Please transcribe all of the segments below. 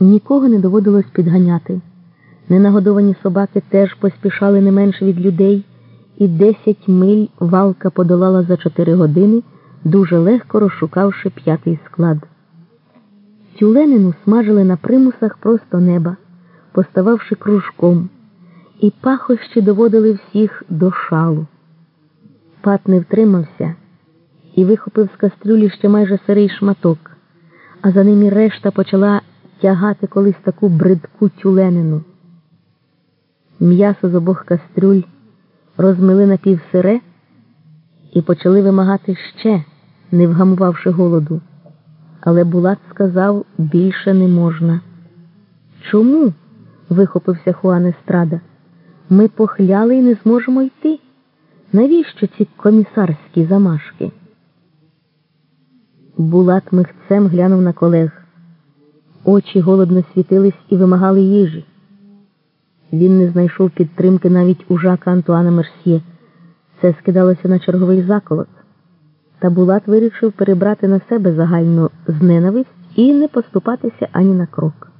Нікого не доводилось підганяти. Ненагодовані собаки теж поспішали не менше від людей, і десять миль валка подолала за чотири години, дуже легко розшукавши п'ятий склад. Тюленину смажили на примусах просто неба, постававши кружком, і пахощі доводили всіх до шалу. Пат не втримався і вихопив з кастрюлі ще майже сирий шматок, а за ним і решта почала тягати колись таку бридку тюленину. М'ясо з обох кастрюль розмили напівсире і почали вимагати ще, не вгамувавши голоду. Але Булат сказав більше не можна. Чому? вихопився Хуан Естрада. Ми похляли і не зможемо йти. Навіщо ці комісарські замашки? Булат михцем глянув на колег. Очі голодно світились і вимагали їжі. Він не знайшов підтримки навіть у Жака Антуана Мерсьє. Це скидалося на черговий заколот. Та Булат вирішив перебрати на себе загальну зненависть і не поступатися ані на крок.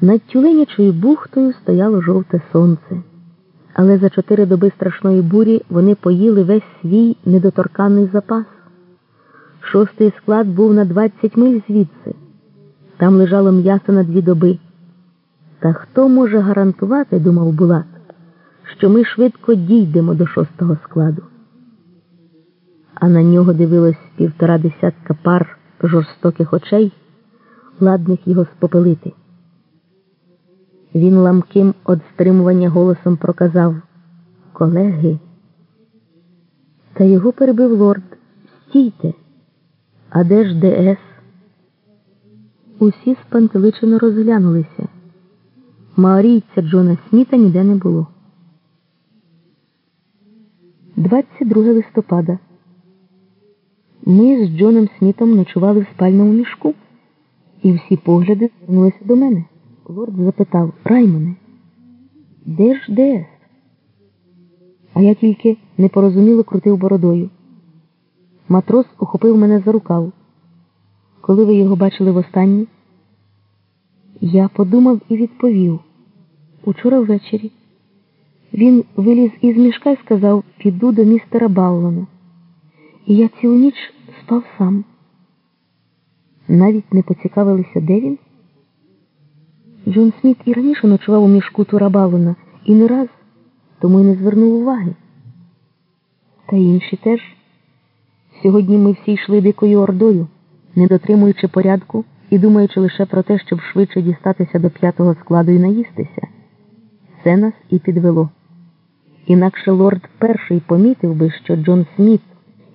Над тюленячою бухтою стояло жовте сонце, але за чотири доби страшної бурі вони поїли весь свій недоторканий запас. Шостий склад був на 20 миль звідси. Там лежало м'ясо на дві доби. Та хто може гарантувати, думав Булат, що ми швидко дійдемо до шостого складу? А на нього дивилось півтора десятка пар жорстоких очей, ладних його спопелити. Він ламким од стримування голосом проказав Колеги. Та його перебив лорд. Стійте. А де ж ДС? Усі спантеличено розглянулися. Маорійця Джона Сміта ніде не було. 22 листопада. Ми з Джоном Смітом ночували в спальному мішку, і всі погляди звернулися до мене. Лорд запитав Раймоне, де ж ДС? А я тільки непорозуміло крутив бородою. Матрос ухопив мене за рукав. Коли ви його бачили востаннє? Я подумав і відповів учора ввечері. Він виліз із мішка і сказав, піду до містера Баллона. І я цілу ніч спав сам. Навіть не поцікавилися, де він? Джон Сміт і раніше ночував у мішку Тура Баллона і не раз, тому й не звернув уваги. Та інші теж. Сьогодні ми всі йшли дикою ордою, не дотримуючи порядку і думаючи лише про те, щоб швидше дістатися до п'ятого складу і наїстися. Це нас і підвело. Інакше лорд перший помітив би, що Джон Сміт,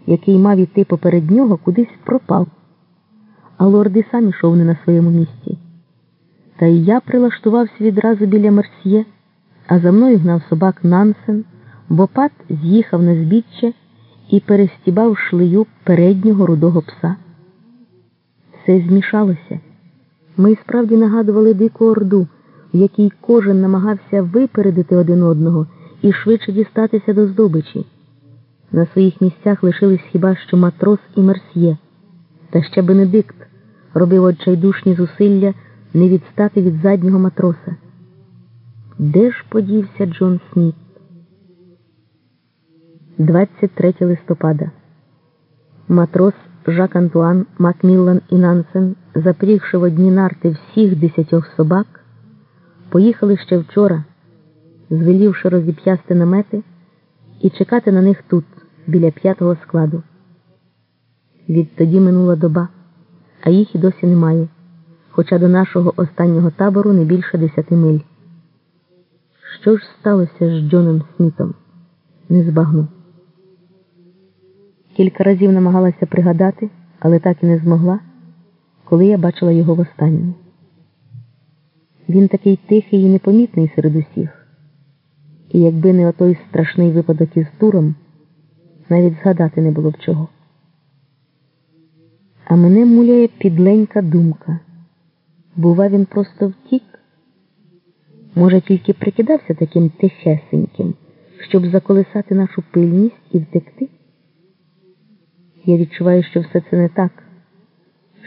який мав іти поперед нього, кудись пропав, а лорд і сам ішов не на своєму місці. Та й я прилаштувався відразу біля Мерсьє, а за мною гнав собак Нансен, бо пат з'їхав на збіччя і перестібав шлею переднього рудого пса. Все змішалося. Ми справді нагадували дику орду, в якій кожен намагався випередити один одного і швидше дістатися до здобичі. На своїх місцях лишились хіба що матрос і Мерсьє, та ще Бенедикт робив отчайдушні зусилля не відстати від заднього матроса. Де ж подівся Джон Сміт? 23 листопада. Матрос Жак Антуан, Макміллан і Нансен, запрігши в одні нарти всіх десятьох собак, поїхали ще вчора, звелівши розіп'ясти намети і чекати на них тут, біля п'ятого складу. Відтоді минула доба, а їх і досі немає, хоча до нашого останнього табору не більше десяти миль. Що ж сталося з Джоном Смітом? Не збагну. Кілька разів намагалася пригадати, але так і не змогла, коли я бачила його востаннє. Він такий тихий і непомітний серед усіх. І якби не отой страшний випадок із туром, навіть згадати не було б чого. А мене муляє підленька думка. Бува, він просто втік. Може, тільки прикидався таким тихесеньким, щоб заколисати нашу пильність і втекти? Я відчуваю, що все це не так,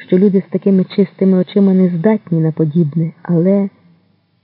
що люди з такими чистими очима не здатні на подібне, але.